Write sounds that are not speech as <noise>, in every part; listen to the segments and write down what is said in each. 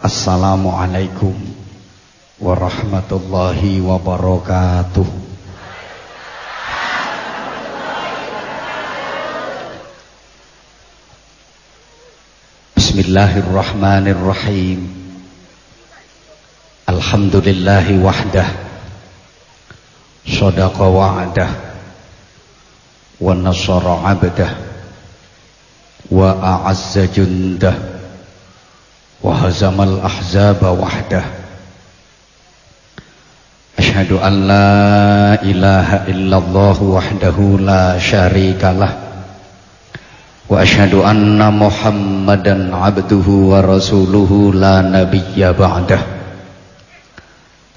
Assalamualaikum warahmatullahi wabarakatuh. Bismillahirrahmanirrahim. Alhamdulillahi wahdah. Sadaqa wa'dah. Wa nasara 'abdah. Wa a'azza jundah. وهزم الأحزاب وحده. أشهد أن لا إله إلا الله وحده لا شريك له. وأشهد أن محمدا عبده ورسوله لا نبي بعده.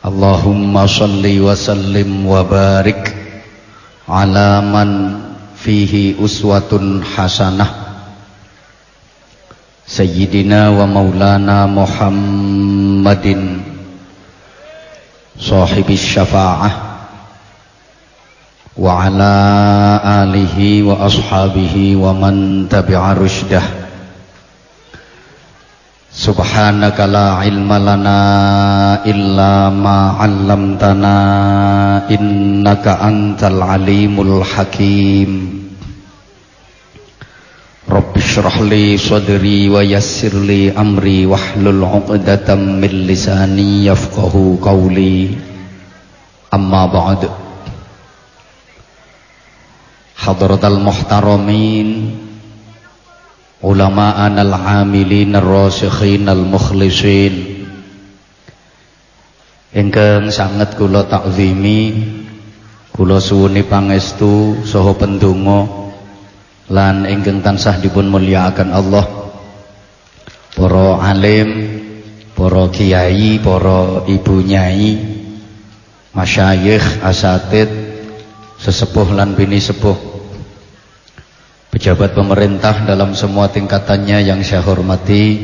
اللهم صل وسلم وبارك على من فيه أسوة حسنة. سيدنا ومولانا محمد صاحب الشفاعة وعلى آله وأصحابه ومن تبع رشده. سبحانك لا علم لنا إلا ما علمتنا إنك أنت العليم الحكيم. Rabbi syrah li sadri wa yassir li amri wahlul 'uqdatam min lisani yafqahu qawli. Amma ba'd. Hadratal muhtaramin ulama'an al-amilin ar-rasikhin al-mukhlisin. Ingkang sanget kula takzimi kula suwuni pangestu saha lan ingkang tansah dipun mulyakaken Allah. Para alim para kiai para ibu nyai masyayikh asatid sesepuh lan bini sepuh pejabat pemerintah dalam semua tingkatannya yang saya hormati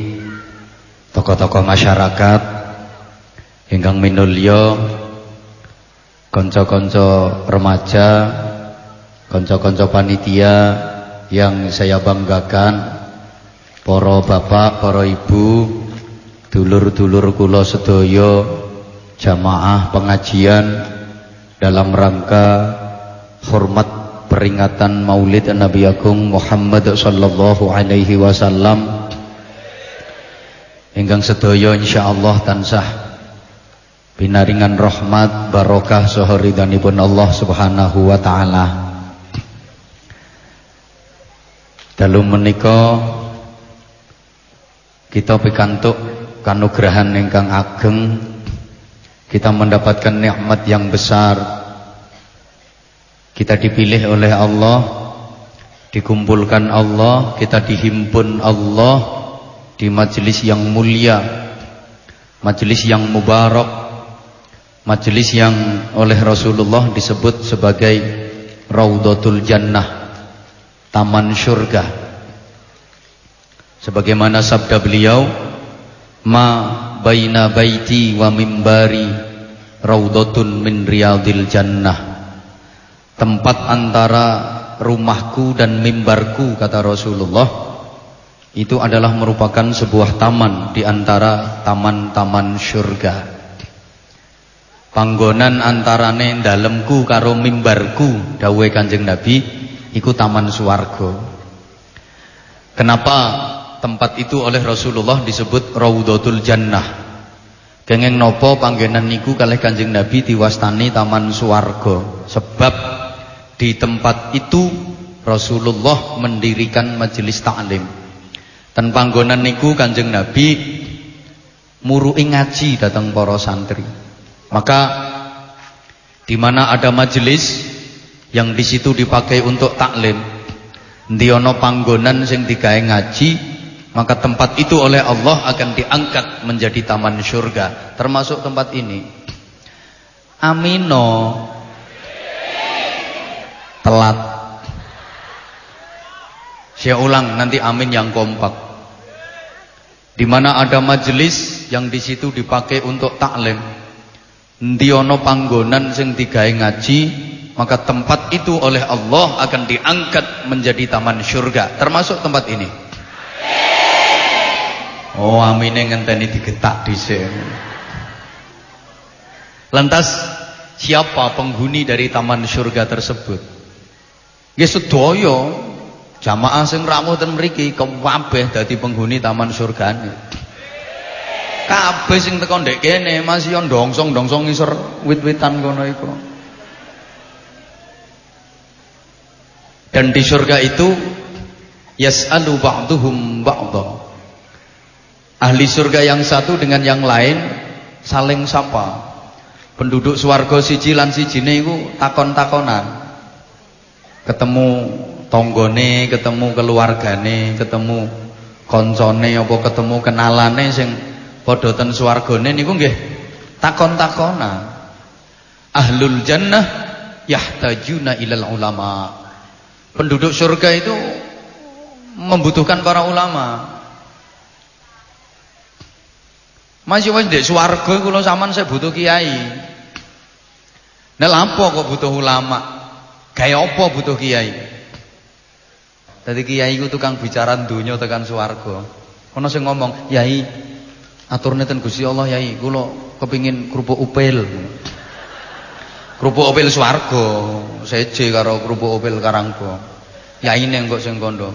tokoh-tokoh masyarakat ingkang minulya konco-konco remaja konco-konco panitia yang saya banggakan para bapak, para ibu, dulur-dulur kula sedaya jamaah pengajian dalam rangka hormat peringatan Maulid Nabi Agung Muhammad sallallahu alaihi wasallam. Ingkang sedaya insyaallah tansah binaringan rahmat barokah saha ridhanipun Allah Subhanahu wa taala Dalu menika kita pikantuk kanugrahan ingkang ageng. Kita mendapatkan nikmat yang besar. Kita dipilih oleh Allah dikumpulkan Allah kita dihimpun Allah di majelis yang mulia majelis yang mubarak majelis yang oleh Rasulullah disebut sebagai Raudatul Jannah taman surga sebagaimana sabda beliau ma baina baiti wa mimbari raudhatun min riyadil jannah. Tempat antara rumahku dan mimbarku kata Rasulullah itu adalah merupakan sebuah taman di antara taman-taman surga panggonan antarane dalemku karo mimbarku dawe Kanjeng Nabi iku taman suwargo. Kenapa tempat itu oleh Rasulullah disebut Raudhatul Jannah? Kenging nopo panggenan niku kalih Kanjeng Nabi diwastani taman suwargo. Sebab di tempat itu Rasulullah mendirikan majelis taklim. Dan panggonan niku Kanjeng Nabi murui ngaji datang para santri. Maka di mana ada majelis yang di situ dipakai untuk taklim. Ndiono panggonan sing digawe ngaji maka tempat itu oleh Allah akan diangkat menjadi taman surga termasuk tempat ini. Amino. Telat. Saya ulang nanti amin yang kompak. Di mana ada majelis yang di situ dipakai untuk taklim. Ndiono panggonan sing digawe ngaji maka tempat itu oleh Allah akan diangkat menjadi taman surga termasuk tempat ini Oh, amine ngenteni digetak dhisik. Lantas siapa penghuni dari taman surga tersebut? Ya sedaya jamaah sing rawuh ten mriki kabeh dadi penghuni taman surgane. Kabeh sing teko ndek kene masih yo ndongsong-ndongsong ngisor wit-witan kono iku. Dan di surga itu yas'alu ba'duhum ba'dha. Ahli surga yang satu dengan yang lain saling sapa. Penduduk swarga siji lan sijine iku takon-takonan. Ketemu tonggone, ketemu keluargane, ketemu koncone apa ketemu kenalane sing padha ten swargane niku nggih takon-takonan. Ahlul jannah yahtajuna ilal ulama. Penduduk surga itu membutuhkan para ulama. Masih wis ndek swarga kula sampean saya butuh kiai. Nek apa kok butuh ulama? Gaya apa butuh kiai? Tadi kiai ku tukang bicara dunia tekan swarga. Ono sing ngomong, "Yai, aturne ten Gusti Allah, Yai, kula kepingin kerupuk upil." Kerupuk upil swarga, seje karo kerupuk upil karanggo. Yai neng kok sing kondo.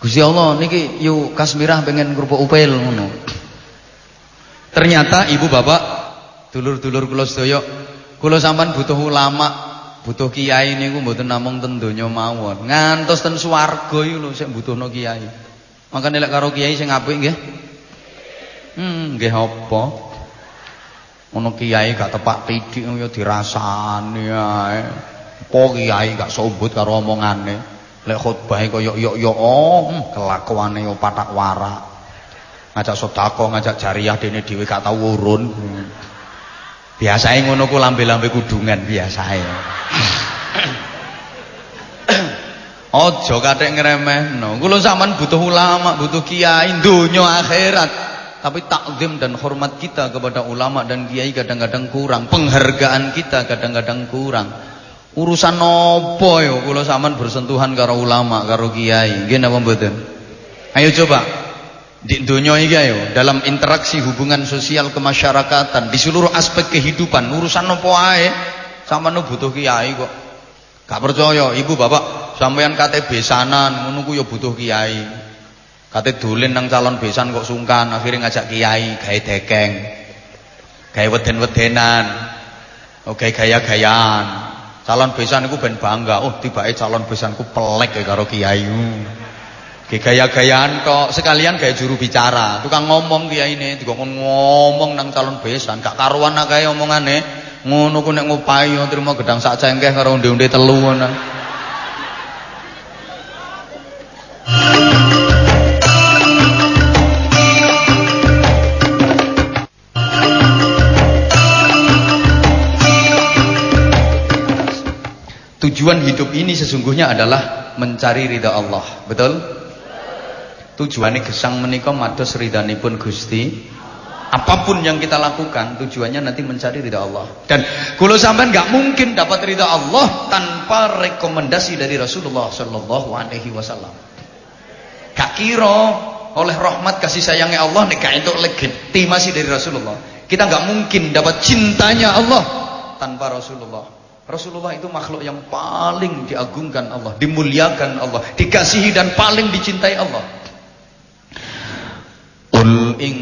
Gusti Allah niki yuk Kasmirah pengen kerupuk upil ngono. Ternyata ibu bapak, dulur-dulur kula sedaya, kula sampean butuh ulama, butuh kiai niku mboten namung ten donya mawon. Ngantos ten swarga iku lho sing butuhno kiai. Makane lek karo kiai sing apik nggih. Hmm, nggih apa? Ono kiai gak tepak titik ya dirasani ae. Po kiai gak sombut karo omongane. Lek khutbah kaya yo yo oh, hmm, kelakuane yo patak warak. Ngajak sedekah, ngajak jariah dene dhewe gak tau urun. Biasae ngono ku lambe-lambe kudungan biasae. <coughs> Aja kathek ngremehno. Kula sampean butuh ulama, butuh kiai donya akhirat. Tapi takzim dan hormat kita kepada ulama dan kiai kadang-kadang kurang. Penghargaan kita kadang-kadang kurang. Urusan nopo yo kula sampean bersentuhan karo ulama, karo kiai. Nggih napa mboten? Ayo coba di dunia iki ayo dalam interaksi hubungan sosial kemasyarakatan di seluruh aspek kehidupan urusan nopo ae sampean butuh kiai kok. Gak percaya, ibu bapak sampean kate besanan ngono ku yo butuh kiai. Kate dolen nang calon besan kok sungkan, akhirnya ngajak kiai gawe dekeng. Gawe weden-wedenan. Oh gaya-gayaan. Calon besan iku ben bangga. Oh, tibake calon besanku pelek ya karo kiai. Gaya-gayaan kok sekalian gaya juru bicara. Tukang ngomong kiai ini, dikongkon ngomong nang calon besan, gak karuan akeh omongane. Ngono ku nek ngupahi trimo gedang sak cengkeh karo unde-unde telu ngono. Tujuan hidup ini sesungguhnya adalah mencari ridha Allah. Betul? Tujuannya gesang menikah mados pun Gusti. Apa pun yang kita lakukan tujuannya nanti mencari ridha Allah. Dan kalau sampean nggak mungkin dapat ridha Allah tanpa rekomendasi dari Rasulullah Shallallahu Alaihi Wasallam. Gak kira oleh rahmat kasih sayangnya Allah nih itu legitimasi dari Rasulullah. Kita nggak mungkin dapat cintanya Allah tanpa Rasulullah. Rasulullah itu makhluk yang paling diagungkan Allah, dimuliakan Allah, dikasihi dan paling dicintai Allah. Qul in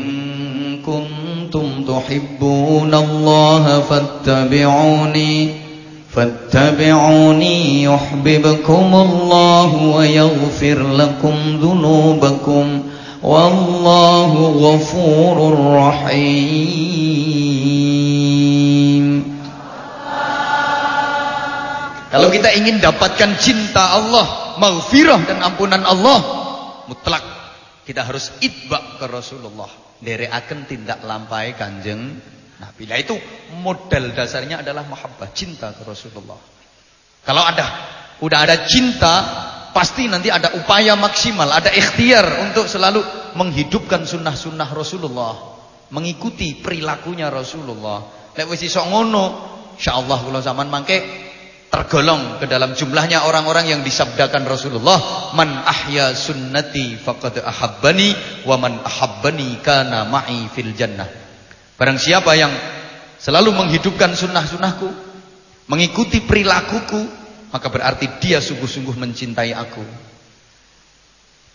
kuntum tuhibbunallaha fattabi'uni fattabi'uni yuhibbukumullahu wa yaghfir lakum dhunubakum wallahu ghafurur rahim. Kalau kita ingin dapatkan cinta Allah, maghfirah dan ampunan Allah, mutlak kita harus itba ke Rasulullah. akan tindak lampai Kanjeng. Nah itu modal dasarnya adalah mahabbah, cinta ke Rasulullah. Kalau ada udah ada cinta, pasti nanti ada upaya maksimal, ada ikhtiar untuk selalu menghidupkan sunnah-sunnah Rasulullah, mengikuti perilakunya Rasulullah. Lek wis iso ngono, insyaallah kula zaman mangke tergolong ke dalam jumlahnya orang-orang yang disabdakan Rasulullah man ahya sunnati faqad ahabbani wa man ahabbani kana ma'i fil jannah. Barang siapa yang selalu menghidupkan sunnah-sunnahku mengikuti perilakuku maka berarti dia sungguh-sungguh mencintai aku.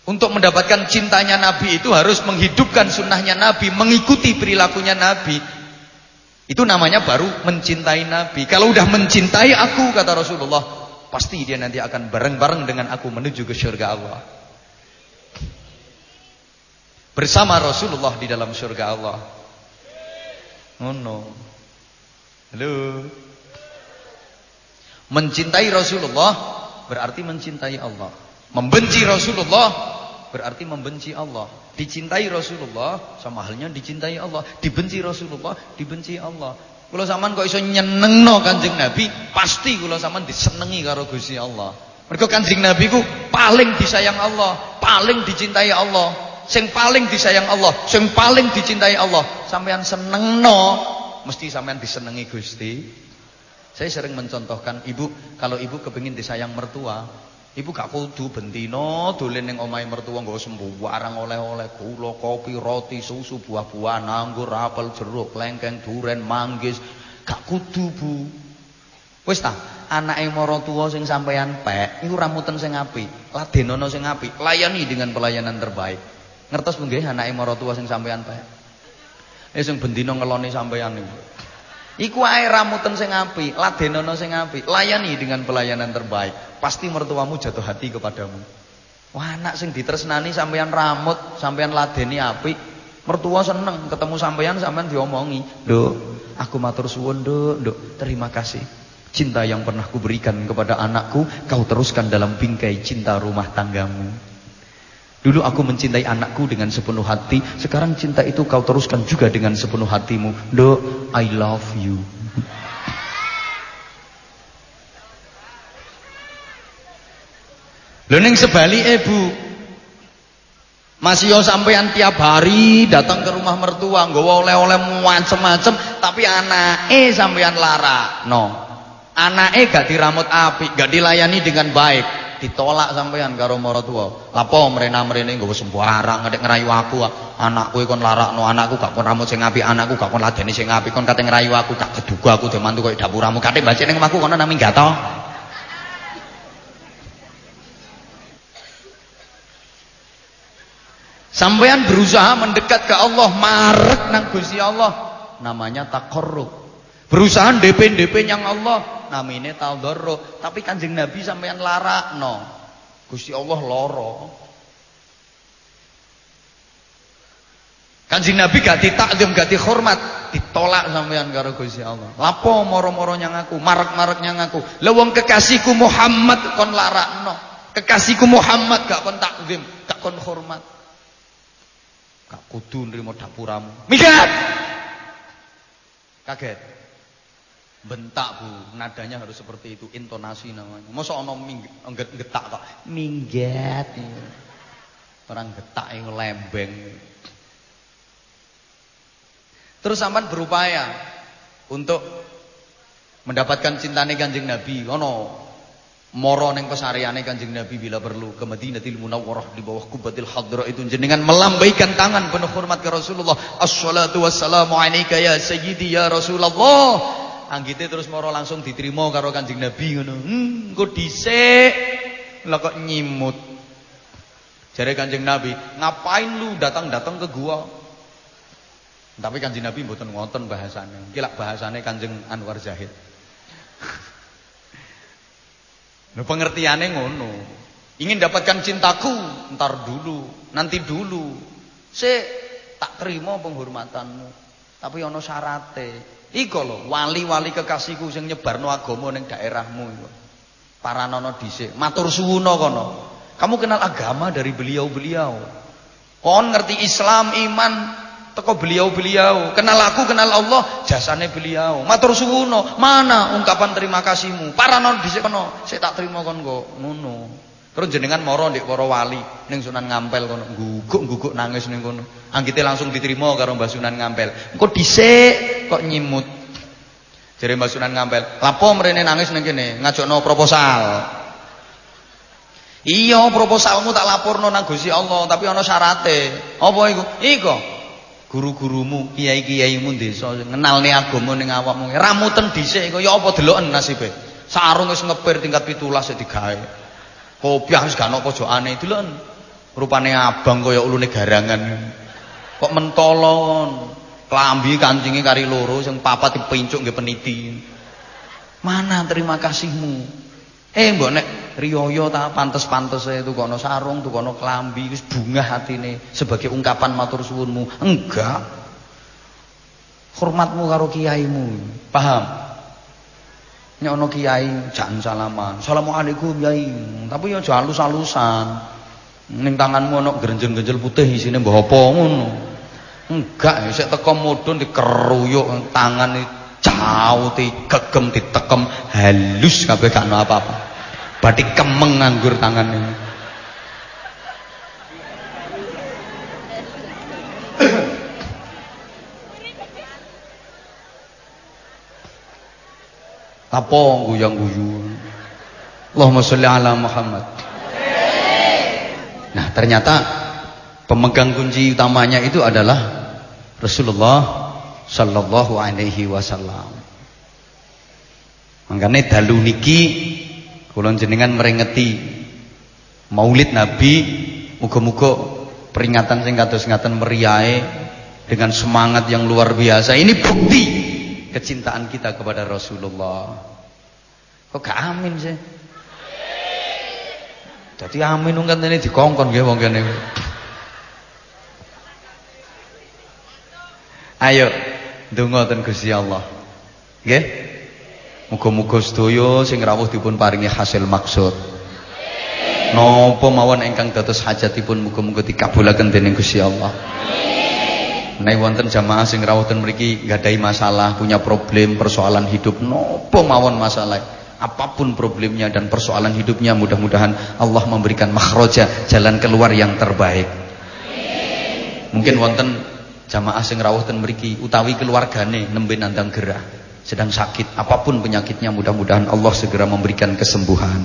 Untuk mendapatkan cintanya Nabi itu harus menghidupkan sunnahnya Nabi mengikuti perilakunya Nabi itu namanya baru mencintai Nabi. Kalau udah mencintai aku kata Rasulullah, pasti dia nanti akan bareng-bareng dengan aku menuju ke surga Allah. Bersama Rasulullah di dalam surga Allah. Oh no. Halo. Mencintai Rasulullah berarti mencintai Allah. Membenci Rasulullah berarti membenci Allah. Dicintai Rasulullah sama halnya dicintai Allah. Dibenci Rasulullah, dibenci Allah. Kula sampean kok iso nyenengno Kanjeng Nabi, pasti kula sampean disenengi karo Gusti Allah. Mergo Kanjeng Nabi ku paling disayang Allah, paling dicintai Allah, sing paling disayang Allah, sing paling dicintai Allah. Sampean senengno, mesti sampean disenengi Gusti. Saya sering mencontohkan ibu, kalau ibu kepingin disayang mertua, Ibu gak kudu bentino dolen ning omahe mertua nggo sembarang oleh-oleh gula, kopi, roti, susu, buah-buahan, anggur, apel, jeruk, lengkeng, duren, manggis. Gak kudu, Bu. Wis ta, anake sing sampeyan pek iku ramuten sing apik, sing apik, layani dengan pelayanan terbaik. Ngertos nggih anake maratuwa sing sampeyan pek? Eh sing bendina ngeloni sampeyan niku. Iku ae ramuten sing apik, ladenono sing apik, layani dengan pelayanan terbaik. Pasti mertuamu jatuh hati kepadamu. Wah, anak sing ditresnani sampean ramut, sampean ladeni apik, mertua seneng ketemu sampean sampean diomongi, "Nduk, aku matur suwun, Nduk, Nduk, terima kasih. Cinta yang pernah kuberikan kepada anakku, kau teruskan dalam bingkai cinta rumah tanggamu." Dulu aku mencintai anakku dengan sepenuh hati, sekarang cinta itu kau teruskan juga dengan sepenuh hatimu. Do, I love you. Lening sebalik ibu. Masih yo sampean tiap hari datang ke rumah mertua, nggawa oleh-oleh macem-macem, tapi anake sampean lara. No. Anake gak diramut api, gak dilayani dengan baik ditolak sampean karo maratuwa. Lapo mrena-mrene nggawa sembarang ngedek ngerayu aku. Anakku kon larakno, anakku gak kon rambut sing apik, anakku gak kon ladeni sing apik, kon kate ngerayu aku, gak keduga aku demantu koyo dapuramu. Kate mbacek ning omahku kono nami gato. Sampean berusaha mendekat ke Allah, marek nang Gusti Allah. Namanya takarrub. Berusaha DP-DP yang Allah, namine tadarru tapi Kanjeng Nabi sampean larakno. Gusti Allah loro Kanjeng Nabi gak ditakdim gak dihormat. Ditolak sampean karo Gusti Allah. Lapo moro-moro nyang aku? Marek-marek nyang aku. Lha wong kekasihku Muhammad kon larakno. Kekasihku Muhammad gak kon takdim gak kon hormat. Gak kudu nrimo dapuramu. Minggat kaget Bentak bu, nadanya harus seperti itu, intonasi namanya. Masa ono getak kok, minggat. Orang getak yang lembeng. Terus sampan berupaya untuk mendapatkan cintane Kanjeng Nabi. Ono moro ning pesariane Kanjeng Nabi bila perlu ke Madinatul Munawwarah di bawah kubatil hadra itu jenengan melambaikan tangan penuh hormat ke Rasulullah. Assalatu wassalamu alayka ya sayyidi ya Rasulullah. Anggite terus moro langsung diterima karo Kanjeng Nabi ngono. Hmm, engko dhisik lah kok nyimut. Jare Kanjeng Nabi, "Ngapain lu datang-datang ke gua?" Tapi Kanjeng Nabi mboten ngoten bahasane. Iki lak bahasane Kanjeng Anwar Zahid. <laughs> Nah, pengertiannya ngono. Ingin dapatkan cintaku, ntar dulu, nanti dulu. Se tak terima penghormatanmu. Tapi ono syarate. Iko lho, wali-wali kekasihku sing nyebarno agama ning daerahmu iku. Paranono dhisik, matur suwuna kono. Kamu kenal agama dari beliau-beliau. Kon ngerti Islam, iman teko beliau-beliau. Kenal aku, kenal Allah, jasane beliau. Matur suwuna, mana ungkapan terima kasihmu? Paranono dhisik kono, sik tak terima kon kok. Ngono. Terus jenengan moro ndek para wali ning Sunan Ngampel kono, guguk-guguk nangis ning kono. Anggite langsung diterima karo Mbah Sunan Ngampel. Engko dhisik kok nyimut. Jere Mbak Sunan ngampel, "Lapo mrene nangis ning kene, ngajakno proposal." Iya, proposalmu tak laporno nang Gusti Allah, tapi ana syarate. Apa iku? Iku. Guru-gurumu, kiai-kiaimu desa ngenalne agama ning awakmu. Ramuten dhisik iku ya apa deloken nasibe. Sarung wis ngepir tingkat 17 sik digawe. Kopiah wis gak ana pojokane deloken. Rupane abang kaya ulune garangan. Kok mentolon. Klambi kancinge kari loro sing papat dipincuk nggih peniti. Mana terima kasihmu? Eh mbok nek riyoyo ta pantes-pantese tukono sarung, tukono klambi wis bungah hatine sebagai ungkapan matur suwunmu. Enggak. Hormatmu karo kiaimu. Paham? Ana kiai jangan salaman. Assalamualaikum Yai. Tapi ya aja halus-halusan. Ning tanganmu ana grenjel-grenjel putih isine mbah apa ngono. Enggak, sik teko mudhun dikeruyuk tangan cauti gegem ditekem halus kabeh gak ono apa-apa. Batik kemeng nganggur tangannya. Apa guyang-guyu? Allahumma sholli ala Muhammad. Nah, ternyata pemegang kunci utamanya itu adalah Rasulullah sallallahu alaihi wasallam. Makanya dalu niki kula jenengan merengeti Maulid Nabi muga-muga peringatan sing kados ngaten dengan semangat yang luar biasa. Ini bukti kecintaan kita kepada Rasulullah. Kok gak amin sih? Jadi amin kan ini dikongkon nggih wong kene. Ayo Donga ten Gusti Allah. Nggih? Muga-muga sedaya sing rawuh dipun paringi hasil maksud. Napa mawon ingkang dados hajatipun muga-muga dikabulaken dening Gusti Allah. Nek wonten jamaah sing rawuh ten mriki nggadahi masalah, punya problem, persoalan hidup, napa mawon masalah apa pun problemnya dan persoalan hidupnya mudah-mudahan Allah memberikan makhraja jalan keluar yang terbaik. Mungkin wonten jamaah sing rawuh ten mriki utawi keluargane nembe nandang gerah sedang sakit apa pun penyakitnya mudah-mudahan Allah segera memberikan kesembuhan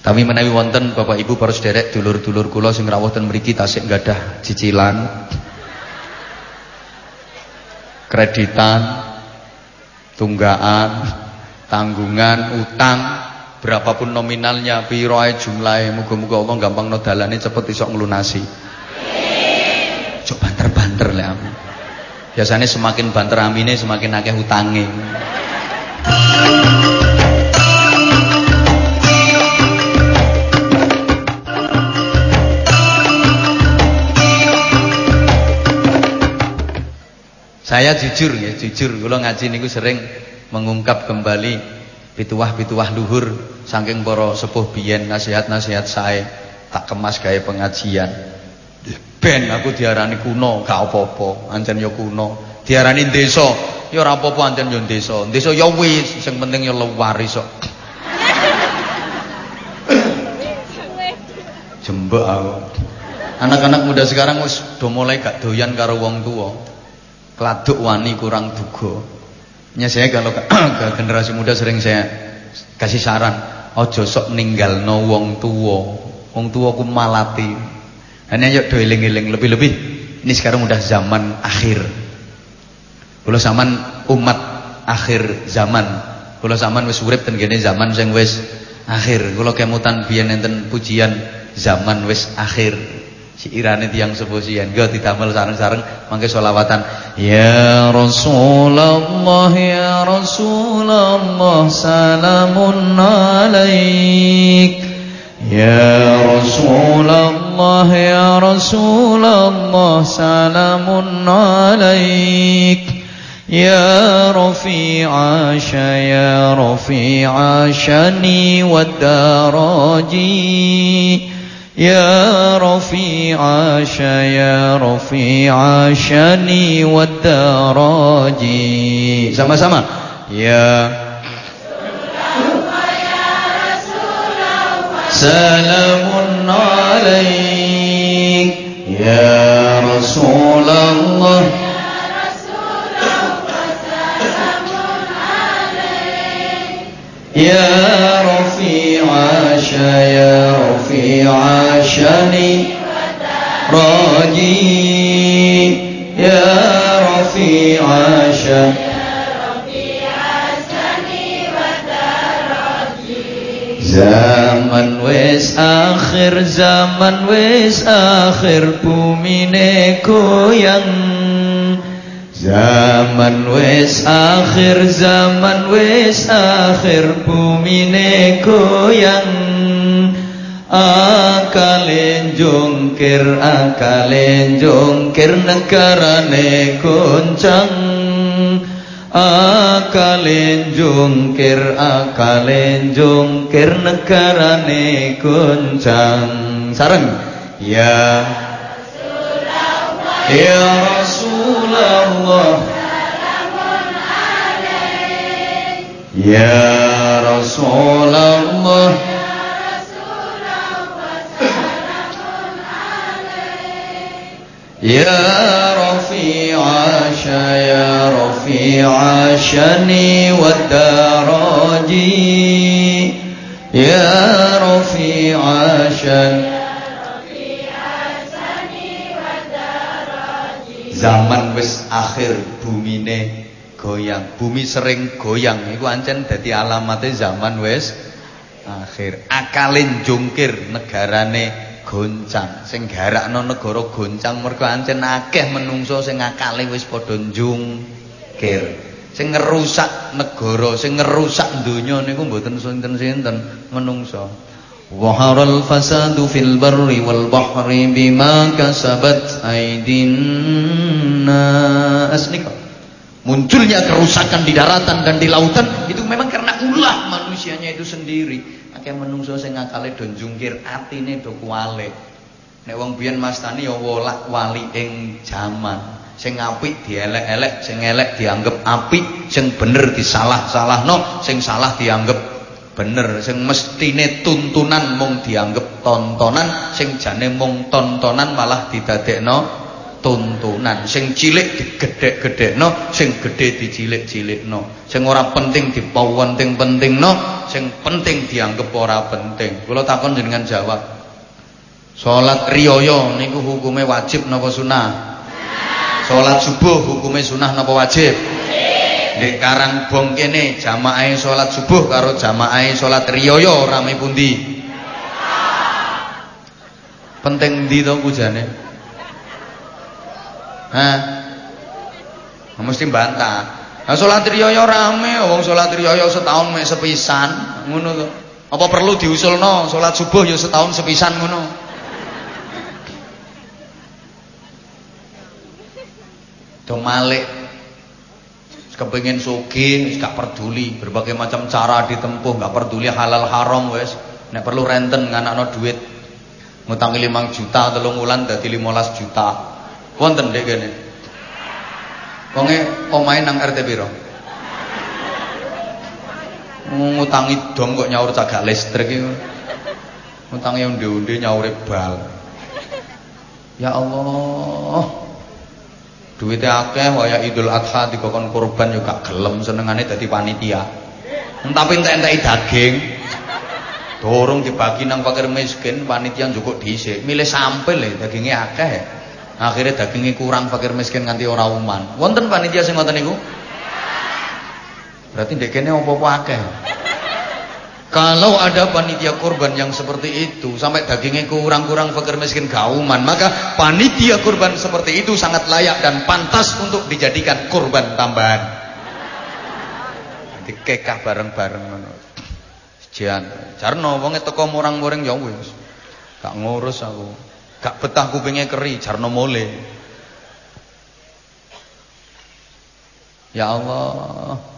Tapi menawi wonten Bapak Ibu para sederek dulur-dulur kula sing rawuh ten mriki tasik gadah cicilan kreditan tunggaan tanggungan utang berapapun nominalnya piro ae jumlahe muga-muga Allah gampang no dalane cepet iso nglunasi Cok banter-banter lah amin. Biasanya semakin banter amine semakin akeh hutange. Saya jujur ya, jujur kula ngaji niku sering mengungkap kembali pituwah-pituwah luhur saking para sepuh biyen nasihat-nasihat saya tak kemas gaya pengajian. Ben aku diarani kuno, gak apa-apa, ancen ya kuno. Diarani desa, ya ora apa-apa ancen ya desa. Desa ya wis, sing penting ya lewaris kok. Jembek aku. Anak-anak muda sekarang wis do mulai gak doyan karo wong tua. Kladuk wani kurang duga. Ya saya kalau ke, <clears throat> ke generasi muda sering saya kasih saran, ojo sok ninggalno wong tua. Wong tua ku malati. Dan yuk doeling-eling lebih-lebih. Ini sekarang udah zaman akhir. Kalau zaman umat akhir zaman. Kalau zaman wis urip ten gini zaman sing wis akhir. Kalau kemutan biyen enten pujian zaman wis akhir. Si irane tiang sepusian. Go ditamel sareng-sareng mangke selawatan. Ya Rasulullah ya Rasulullah salamun alaik. Ya Rasulullah Ya Rasulullah Salamun alaik Ya Rafi'a Ya Rafi'a Shani Waddaraji يا رفيع يا رفيع عاشني والدراجي سما سما يا سلام عليك. يا رسول الله. يا رسول الله سلام عليك يا عاش يا رفيع شني راجي يا رفيع شني زمن ويس آخر زمن ويس آخر بومي ين. Zaman wis akhir, zaman wis akhir bumine goyang. Akale jungkir, akale jungkir negarane goncang. Akalen jungkir akalen jungkir negarane goncang sareng ya ya Rasulullah ya Rasulullah Ya Rafi'a ya Rafi'a shani wa daraji Ya Rafi'a shani Zaman wis akhir bumine goyang. Bumi sering goyang iku ancen dadi alamate zaman wis akhir. Akalin jungkir negarane goncang sing garakno negara goncang mergo ancen akeh menungso sing akale wis padha njungkir sing ngerusak negara sing ngerusak donya niku mboten sinten-sinten menungso Fasadu fil barri wal bahri bima kasabat aidin nas munculnya kerusakan di daratan dan di lautan itu memang karena ulah manusianya itu sendiri. Akeh menungso sing ngakale do jungkir atine do kuwale nek wong biyen mastani ya wolak wali ing jaman. Sing apik dielek-elek sing elek dianggap apik sing bener disalah-salahno sing salah dianggap bener sing mestine tuntunan mung dianggap tontonan sing jane mung tontonan malah didadekno tuntunan. Sing cilik digedhek-gedhekno sing gedhe dicilik-cilikno. Sing ora penting dipenting-pentingno sing penting dianggap ora penting. Kula takon jenengan jawab. Salat riyaya niku hukume wajib napa sunah salat subuh hukume sunah napa wajib Nek Karang Bong kene jamaah salat subuh karo jamaah salat riyaya rame pundi penting ndi to kujane Hah? Mesti bantah. Nah salat riyaya rame, wong salat riyaya setahun mek sepisan, ngono to. Apa perlu diusulno salat subuh ya setahun sepisan ngono? Do malik kepengin sugih gak peduli berbagai macam cara ditempuh gak peduli halal haram wes nek perlu renten nganakno duit ngutangi 5 juta telung wulan dadi 15 juta Wonten dek kene. Wonge omahe nang RT piro? Ngutangi dom kok nyaur cagak listrik iki. Ngutangi onde-onde nyaure bal. Ya Allah. Duitnya akeh waya Idul Adha dikokon kurban juga gelem senengane dadi panitia. Tapi entek-enteki daging. Dorong dibagi nang fakir miskin, panitia cukup dhisik. Milih sampel le dagingnya akeh. Akhirnya dagingnya kurang fakir miskin nganti ora uman. Wonten panitia sing ngoten niku? Berarti ndek kene apa-apa akeh. Kalau ada panitia kurban yang seperti itu sampai dagingnya kurang-kurang fakir miskin gauman, maka panitia kurban seperti itu sangat layak dan pantas untuk dijadikan kurban tambahan. Nanti kekah bareng-bareng. Jian, jarno wong teko murang-muring ya wis. Gak ngurus aku. Gak betah kupingnya keri, jarno mole. Ya Allah.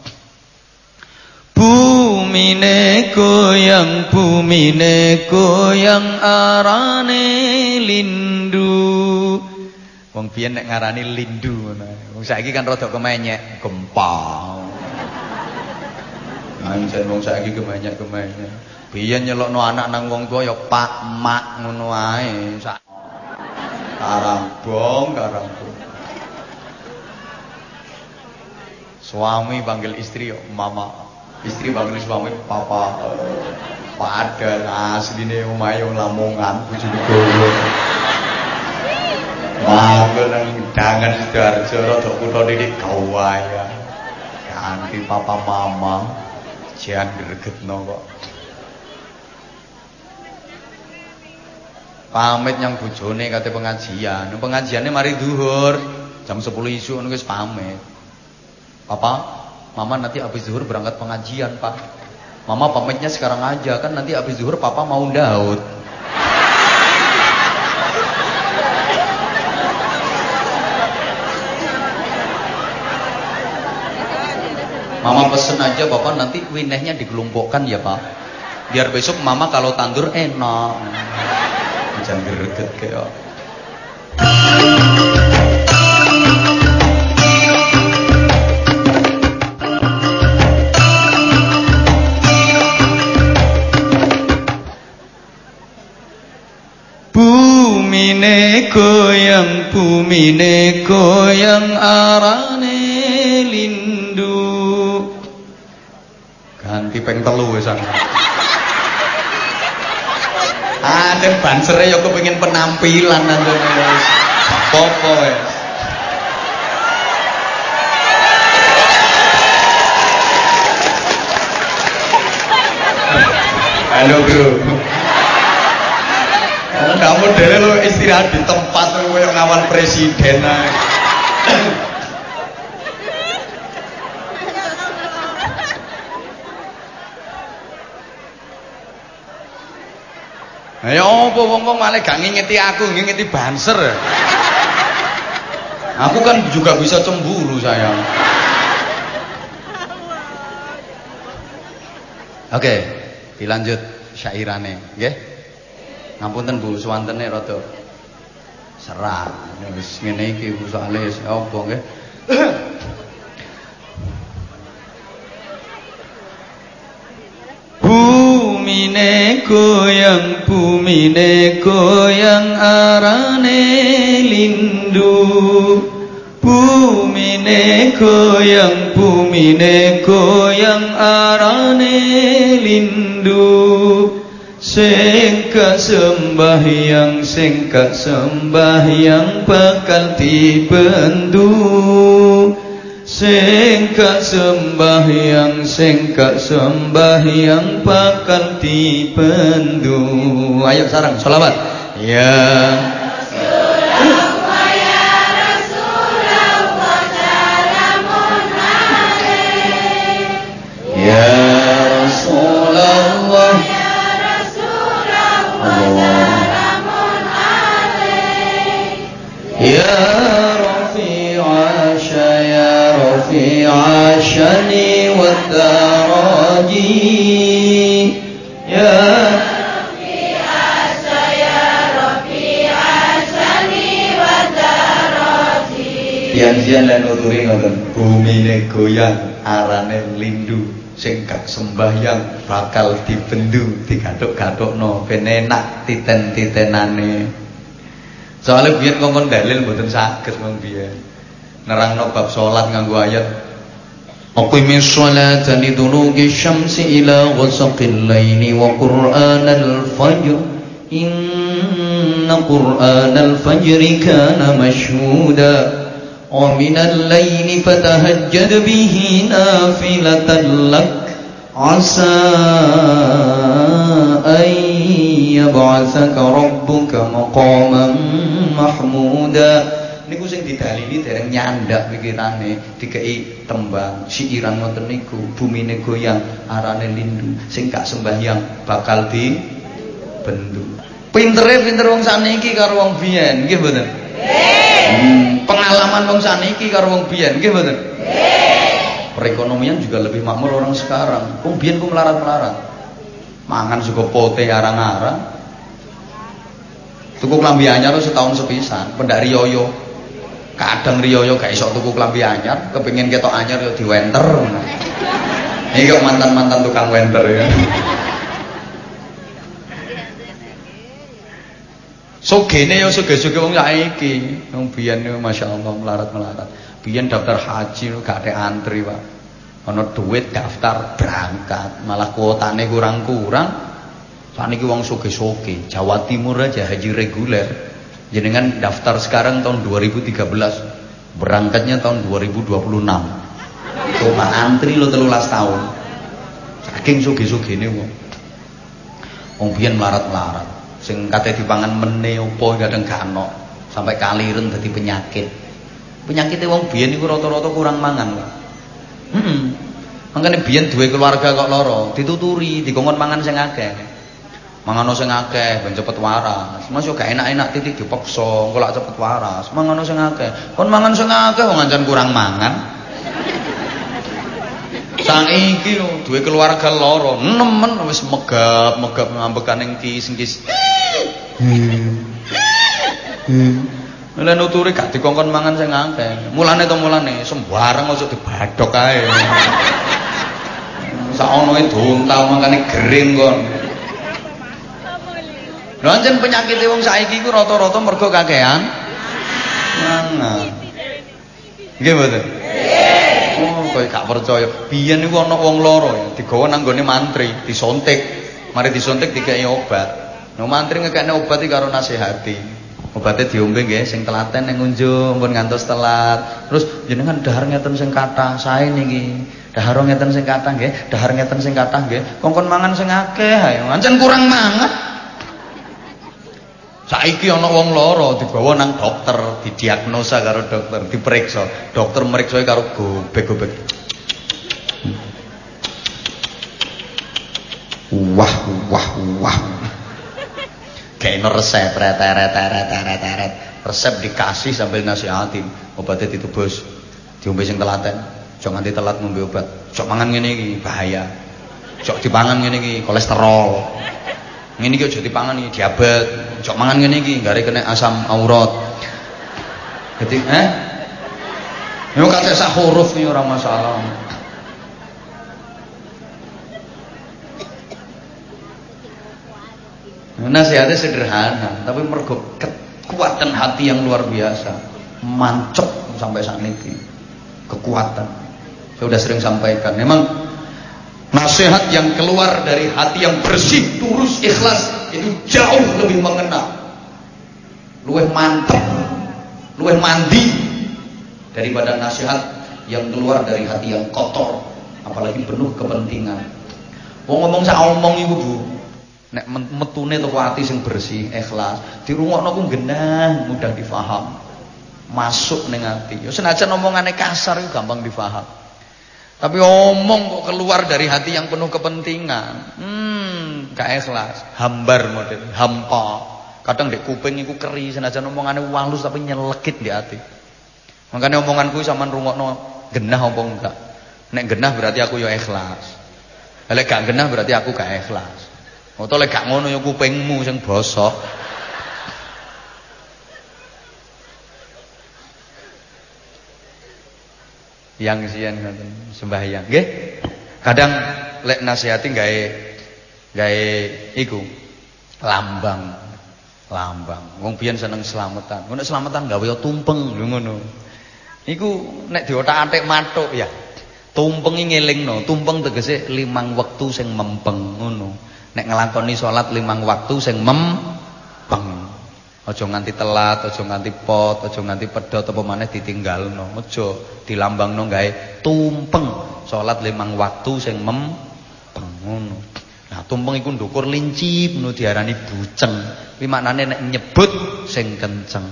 Bumine goyang, bumine goyang arane lindu. Wong biyen nek ngarani lindu ngono. Wong saiki kan rada kemenyek, gempa. Anjen wong saiki kemenyek-kemenyek. Biyen nyelokno anak nang wong tua ya Pak, Mak ngono ae. Karambong, karambong. Suami panggil istri, mama. Istri bangun suami papa padahal asline omahe Lamongan bojone gowo. Bangun nang dangan Sidoarjo rada kutha didik gawaya. Ganti papa mama jan gregetno kok. Pamit yang bojone kate pengajian. Pengajiannya mari duhur. Jam 10 isu wis pamit. Papa, mama nanti habis zuhur berangkat pengajian, Pak. Mama pamitnya sekarang aja kan nanti habis zuhur papa mau Daud. Mama pesen aja bapak nanti winehnya dikelompokkan ya pak Biar besok mama kalau tandur enak Jangan greget kayak Bumine goyang, bumine goyang arane ganti peng telu wis Ada bansere ya kepengin penampilan anjene wis. Popo wis. Halo bro. Kamu dele lo istirahat di tempat koyo ngawal presiden ae. Ya apa wong-wong malah gak ngingeti aku, ngingeti banser. Aku kan juga bisa cemburu sayang. Oke, dilanjut syairane, nggih. Ngapunten Bu, suwantene rada serak. Wis ngene iki soalé apa nggih. <coughs> bumine goyang bumine goyang arane lindu bumine goyang bumine goyang arane lindu sing sembahyang sing sembahyang bakal dibendu. Sing gak sembahyang sing gak sembahyang bakal dipendu Ayo sarang selawat. Ya. Ya عاشني والدراجي يا ربي عاش يا ربي عاشني والدراجي Pian-pian lan nuturi ngoten, bumine goyang, arane lindu, sing gak sembahyang bakal dibendu, digathuk-gathukno ben enak titen-titenane. Soale biyen kongkon dalil mboten saged wong biyen. nerangno bab salat nganggo ayat Aqimis sholata liduluki syamsi ila ghasaqil laili wa qur'anal fajr inna qur'anal fajri kana minal laili fatahajjad bihi nafilatan lak asa an yab'athaka rabbuka maqaman mahmuda niku sing didalili dereng nyandak pikirane dikei tembang siiran ngoten niku bumine goyang arane lindu sing gak sembahyang bakal di bendu. Pintere pinter wong saniki karo wong biyen nggih mboten pengalaman wong saniki karo wong biyen nggih mboten? Perekonomian juga lebih makmur orang sekarang. Wong biyen ku melarat-melarat. Mangan juga pote arang-arang. Tuku klambi anyar setahun sepisan pendak riyoyo. Kadang riyoyo gak iso tuku klambi anyar kepingin ketok anyar yo diwenter. Ini kok mantan-mantan tukang wenter ya Sogene yo suge-suge wong saiki. Wong biyen masyaallah melarat-melarat. Biyen daftar haji gak ada antri, Pak. ana duit daftar berangkat malah kuotane kurang-kurang Saniki wong soge-soge, Jawa Timur aja haji reguler. Jenengan daftar sekarang tahun 2013, berangkatnya tahun 2026. Cuma antri lo telulas tahun. Saking soge-soge ini wong. Wong biyen melarat-melarat. Sing kate dipangan mene apa kadang gak ono. Sampai kaliren dadi penyakit. Penyakitnya wong biyen iku rata-rata kurang mangan, Pak. Heeh. Hmm. Makane biyen duwe keluarga kok loro, dituturi, dikongkon mangan sing akeh mangan sing akeh ben cepet waras mas yo gak enak-enak titik dipaksa engko lak cepet waras mangan sing akeh kon mangan sing akeh wong kurang mangan saiki lho duwe keluarga loro nemen wis megap-megap ngambekan ning kis kis Mulai nuturi gak dikongkon mangan sing akeh. Mulane to mulane sembarang aja dibadhok ae. Saono e dontal mangkane gering kon. Lho anjen penyakit wong saiki iku rata-rata mergo kakean mangan. Nggih mboten? Oh, kowe gak percaya. Biyen niku ana wong loro ya, digawa nang gone mantri, disontek. Mari disontek dikai obat. No mantri ngekekne obat iki karo nasihati. Obatnya diombe nggih sing telaten ning unjuk pun ngantos telat. Terus jenengan dahar ngeten sing kathah, sae niki. Dahar ngeten sing kathah nggih, dahar ngeten sing kathah nggih. Kongkon mangan sing akeh ae. Ancen kurang mangan. Saiki ana wong lara dibawa nang dokter, didiagnosa karo dokter, diperiksa. Dokter meriksa karo gobek-gobek. Wah, wah, wah. Kayak resep, ret, ret, ret, ret, ret. Resep dikasih sambil nasihatin. Obatnya ditebus. Diombe sing telaten. Jok nganti telat ngombe obat. Jok mangan ngene bahaya. Jok dipangan ngene kolesterol. Ngene iki aja dipangan iki diabetes. Cok mangan ngene iki gare kena asam aurat. Jadi eh Yo kate sak huruf nih orang masalah. Nasihatnya sederhana, tapi mergo kekuatan hati yang luar biasa, mancep sampai saat ini, kekuatan. Saya sudah sering sampaikan, memang Nasihat yang keluar dari hati yang bersih, tulus, ikhlas itu jauh lebih mengena. Luweh mantap, luweh mandi daripada nasihat yang keluar dari hati yang kotor, apalagi penuh kepentingan. Wong ngomong sak omong iku, Bu. Nek metune teko ati sing bersih, ikhlas, dirungokno ku genah, mudah difaham. Masuk ning ati. Ya senajan omongane kasar itu gampang difaham. Tapi omong kok keluar dari hati yang penuh kepentingan. Hmm, gak ikhlas, hambar model, hampa. Kadang di kuping iku keri senajan omongane walus tapi nyelekit di hati. Makanya omonganku sampean rungokno genah apa enggak? Nek genah berarti aku yo ikhlas. Lek gak genah berarti aku gak ikhlas. Utawa lek gak ngono yo kupingmu sing bosok. Yang sian sembahyang. Nggih? Kadang lek nasihati gawe gawe iku lambang lambang. Wong biyen seneng selamatan nek selamatan gawe tumpeng lho ngono. Iku nek diotak-atik matuk ya tumpengi ngelingno. Tumpeng tegese limang wektu sing mempeng ngono. Nek nglakoni salat limang waktu sing mempeng Aja nganti telat, aja nganti pot, aja nganti pedhot apa maneh ditinggalno. Aja dilambangno gawe tumpeng. Salat limang waktu sing mempeng. Nah, tumpeng iku ndukur lincip ngono diarani buceng. Kuwi maknane nek nyebut sing kenceng.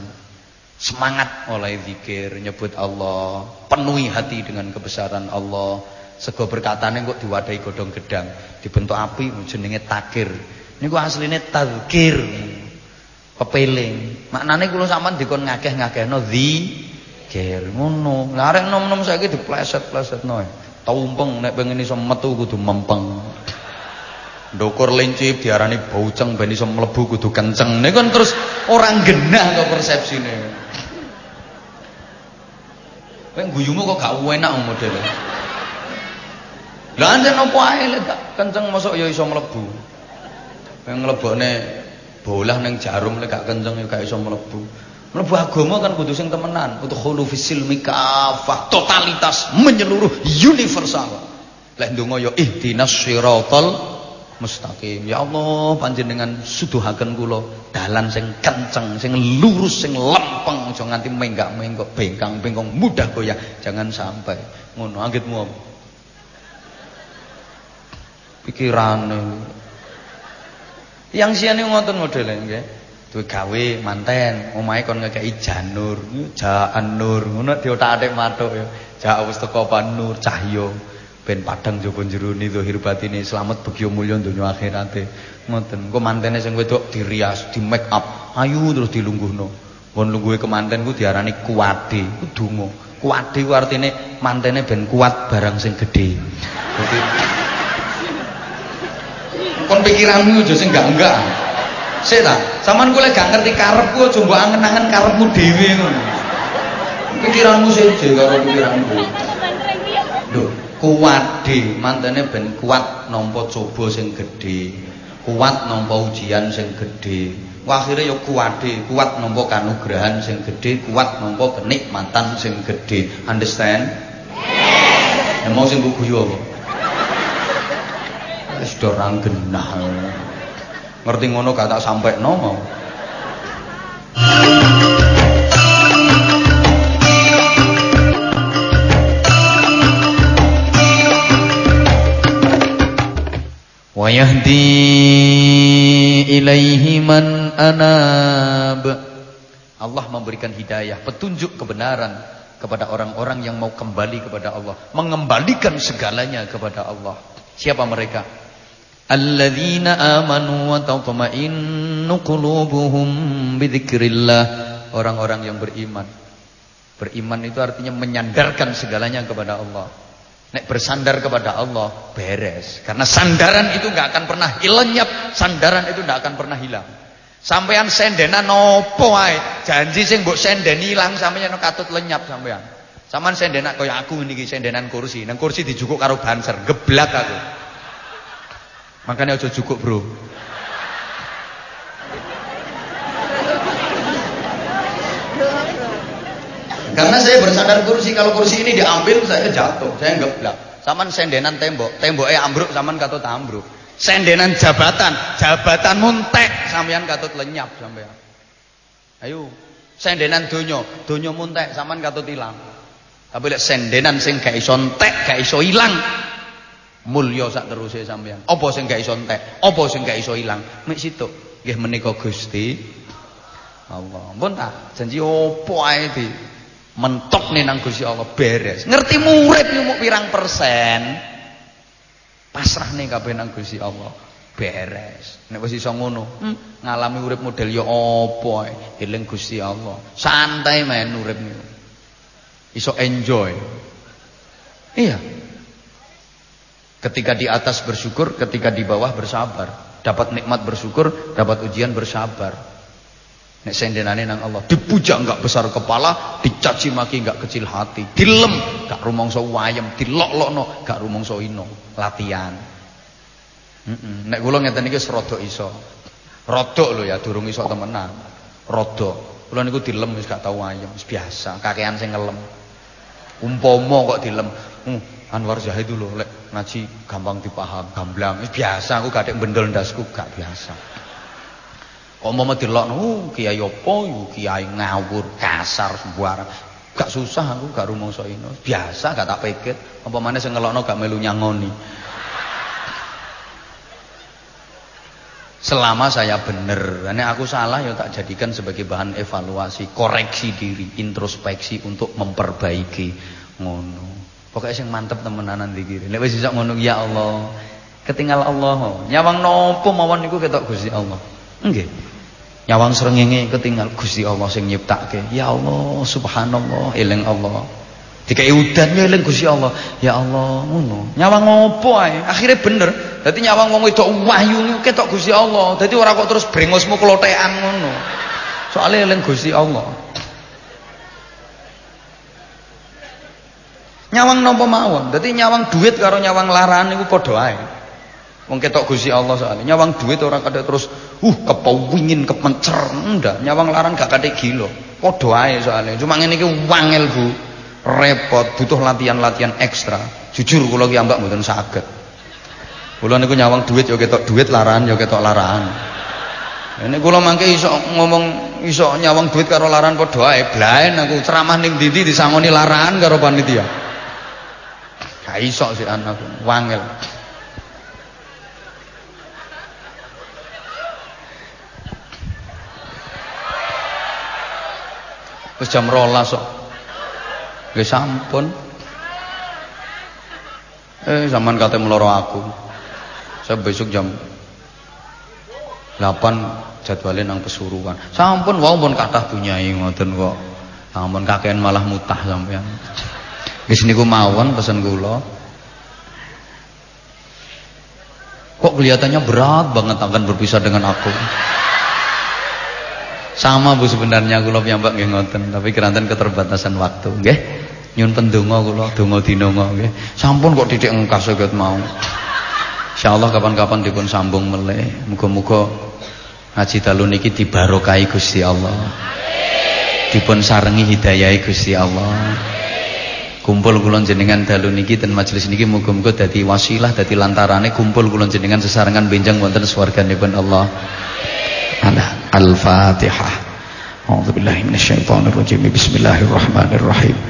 Semangat oleh zikir, nyebut Allah, penuhi hati dengan kebesaran Allah. Sego berkatane kok diwadahi godhong gedang, dibentuk api jenenge takir. Niku asline tazkir pepeling. Maknane kula sampean dikon ngakeh-ngakehno zikir ngono. Lah arek nom-nom saiki dipleset-plesetno. Tumpeng nek pengen iso metu kudu mempeng. Ndukur lincip diarani bauceng ben iso mlebu kudu kenceng. Niku kan terus orang genah kok persepsine. Kowe guyumu kok gak enak modele. Lah anjen opo ae lek kenceng mosok ya iso mlebu. Kowe nglebokne bolah neng jarum lek gak kenceng ya gak iso mlebu. Mlebu agama kan kudu sing temenan, udkhulu fisil mikafah, totalitas menyeluruh universal. Lek ndonga ya ihdinas siratal mustaqim. Ya Allah, panjenengan suduhaken kula dalan sing kenceng, sing lurus, sing lempeng, aja nganti menggak-menggok, bengkang-bengkong, mudah goyah. Jangan sampai ngono anggitmu. Pikirane. Yang siane ngoten modele nggih. Duwe gawe manten, omahe kon ngekeki janur, jaan nur, ngono diotak-atik matuk ya. Ja wis teko nur cahya ben padang jaba jerone zahir batine slamet begya mulya donya akhirate. Ngoten. Engko mantene sing wedok dirias, di make up, ayu terus dilungguhno. Pun lungguhe kemanten ku diarani kuwade, ku donga. Kuwade ku artine mantene ben kuat barang sing. Dadi kon pikiranmu aja sing enggak-enggak. Sik ta, sampean lek gak ngerti karepku aja mbok angen-angen karepmu dhewe ngono. Pikiranmu seje karo pikiranku. Lho, kuwade mantene ben kuat nampa coba sing gedhe. Kuat nampa ujian sing gedhe. Akhire ya kuwade, kuat nampa kanugrahan sing gedhe, kuat nampa kenikmatan sing gedhe. Understand? Ya mau sing guyu apa? Wis do genah. Ngerti ngono gak tak sampai no mau. Wa yahdi ilaihi man anab. Allah memberikan hidayah petunjuk kebenaran kepada orang-orang yang mau kembali kepada Allah. Mengembalikan segalanya kepada Allah. Siapa mereka alladzina amanu wa tatma'innu qulubuhum bidzikrillah orang-orang yang beriman. Beriman itu artinya menyandarkan segalanya kepada Allah. Nek bersandar kepada Allah beres. Karena sandaran itu nggak akan pernah lenyap sandaran itu nggak akan pernah hilang. Sampean sendenan nopo ae? Janji sing mbok sendeni ilang sampeyan katut lenyap sampean sampean sendenan kaya aku niki sendenan kursi. Nang kursi dijukuk karo banser geblak aku Makanya aja cukup, Bro. Karena saya bersandar kursi, kalau kursi ini diambil saya jatuh, saya geblak. Saman sendenan tembok, temboknya ambruk, saman katut ambruk. Sendenan jabatan, jabatan muntek, sampean katut lenyap sampean. Ayo, sendenan dunyo, dunyo muntek, saman katut hilang. Tapi lek sendenan sing gak iso entek, gak iso mulya sak teruse sampean. Apa sing gak iso entek? Apa sing gak iso ilang? Mek situ. Nggih menika Gusti Allah. Ampun ta? Janji opo ae di mentok nih nang Gusti Allah beres. Ngerti murid nyumuk pirang persen? Pasrah nih kabeh nang Gusti Allah. Beres. Nek wis iso ngono, hmm, ngalami urip model ya apa ae, eling Gusti Allah. Santai men urip. Iso enjoy. Iya. Ketika di atas bersyukur, ketika di bawah bersabar. Dapat nikmat bersyukur, dapat ujian bersabar. Nek sendenane nang Allah, dipuja enggak besar kepala, dicaci maki enggak kecil hati, dilem enggak rumangsa wayem, dilok-lokno enggak rumangsa ino, latihan. Heeh. Nek kula ngeten iki rada iso. Rodok lho ya, durung iso temenan. Rodok. Kula niku dilem wis gak tau wayem, biasa, kakean sing ngelem. Umpama kok dilem, uh, Anwar Zahid dulu lek ngaji gampang dipaham, gamblang. Biasa aku ada bendel ndasku gak biasa. Kok mau delokno uh, kiai iku kiai ngawur, kasar sembarang. Gak susah aku gak rumangsa ino. Biasa gak tak pikir. Apa maneh sing ngelokno gak melu nyangoni. Selama saya bener, ini aku salah ya tak jadikan sebagai bahan evaluasi, koreksi diri, introspeksi untuk memperbaiki ngono. Pokoknya sing mantep temenanan dikiri. Nek wis iso ngono ya Allah. Ketinggal Allah. Nyawang nopo mawon niku ketok Gusti Allah. Nggih. Nyawang srengenge ketinggal Gusti Allah sing nyiptake. Ya Allah, subhanallah, eling Allah. Dikai udan ya eling Gusti Allah. Ya Allah, ngono. Nyawang ngopo ae? Akhire bener. Dadi nyawang wong wedok wahyu niku ketok Gusti Allah. Dadi ora kok terus brengosmu klothekan ngono. Soale eling Gusti Allah. Nyawang nopo mawon. Dadi nyawang duit karo nyawang laran niku padha ae. Wong ketok Gusti Allah soalnya nyawang duit orang kadek terus uh kepawingin kepencer ndak nyawang laran gak kadek gila padha ae soalnya cuma ngene iki wangel Bu repot butuh latihan-latihan ekstra Jujur kula ki ambak mboten saged. Kula niku nyawang duit ya ketok duit laran ya ketok laran. Ini kula mangke iso ngomong iso nyawang duit karo laran padha ae blaen aku ceramah ning ndi disangoni laran karo panitia. Gak iso sih anakku, wangel. Wis jam 12 kok. Nggih sampun. Eh zaman kate meloro aku. Saya besok jam 8 jadwalin nang pesuruhan. Sampun wau pun kathah bunyai ngoten kok. Sampun kakean malah mutah sampean. Wis niku mawon pesen kula. Kok kelihatannya berat banget akan berpisah dengan aku. Sama Bu sebenarnya kula piyambak nggih ngoten, tapi keranten keterbatasan waktu, nggih. Nyun pendonga kula, donga dinonga nggih. Sampun kok titik engkas saged mau. Insyaallah kapan-kapan dipun sambung meleh. Muga-muga ngaji dalu niki dibarokahi Gusti Allah. Dipun sarengi hidayahi Gusti Allah. Kumpul kula jenengan dalu niki ten majelis niki muga-muga dadi wasilah dadi lantarane kumpul kula jenengan sesarengan benjang wonten swarganipun Allah. Al-Fatihah. A'udzu billahi minasyaitonir rajim. Bismillahirrahmanirrahim.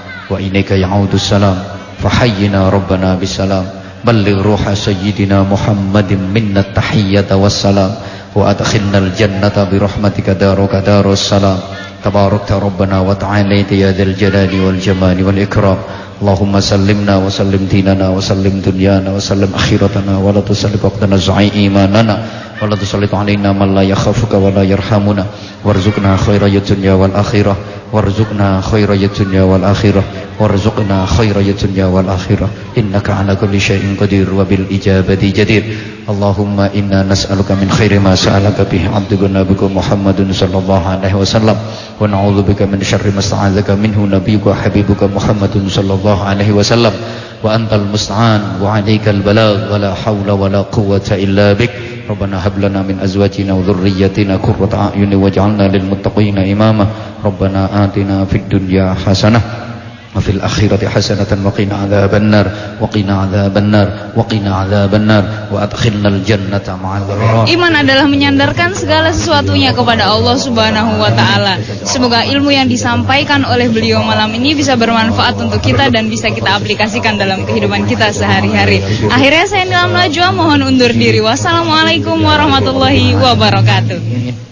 وإليك يعود السلام. فحينا ربنا بالسلام بلغ روح سيدنا محمد منا التحية والسلام. وأدخلنا الجنة برحمتك دارك دار السلام. تباركت ربنا وتعاليت يا ذا الجلال والجمال والإكرام. اللهم سلمنا وسلم ديننا وسلم دنيانا وسلم أخيرتنا ولا تسلط وقتنا زعي إيماننا. ولا تسلط علينا من لا يخافك ولا يرحمنا. وارزقنا خير الدنيا والآخرة. وارزقنا خير الدنيا والآخرة. وارزقنا خير الدنيا والآخرة. إنك على كل شيء قدير وبالإجابة جدير. اللهم إنا نسألك من خير ما سألك به عبدك نبيك محمد صلى الله عليه وسلم. ونعوذ بك من شر ما استعاذك منه نبيك وحبيبك محمد صلى الله عليه وسلم. وأنت المستعان. وعليك البلاغ. ولا حول ولا قوة إلا بك. ربنا هب لنا من أزواجنا وذريتنا قرة أعين واجعلنا للمتقين إماما. ربنا آتنا في الدنيا حسنة وفي الأخيرة حسنة وقنا عذاب النار وقنا عذاب النار وقنا عذاب النار وأدخلنا الجنة مع الأبرار Iman adalah menyandarkan segala sesuatunya kepada Allah Subhanahu wa taala. Semoga ilmu yang disampaikan oleh beliau malam ini bisa bermanfaat untuk kita dan bisa kita aplikasikan dalam kehidupan kita sehari-hari. Akhirnya saya dalam Najwa mohon undur diri. Wassalamualaikum warahmatullahi wabarakatuh.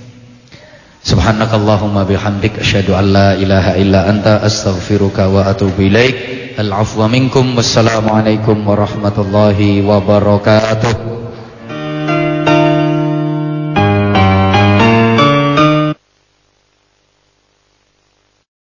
Subhanakallahumma bihamdik asyhadu an la ilaha illa anta astaghfiruka wa atubu ilaik. Al-afwa minkum wassalamualaikum warahmatullahi wabarakatuh.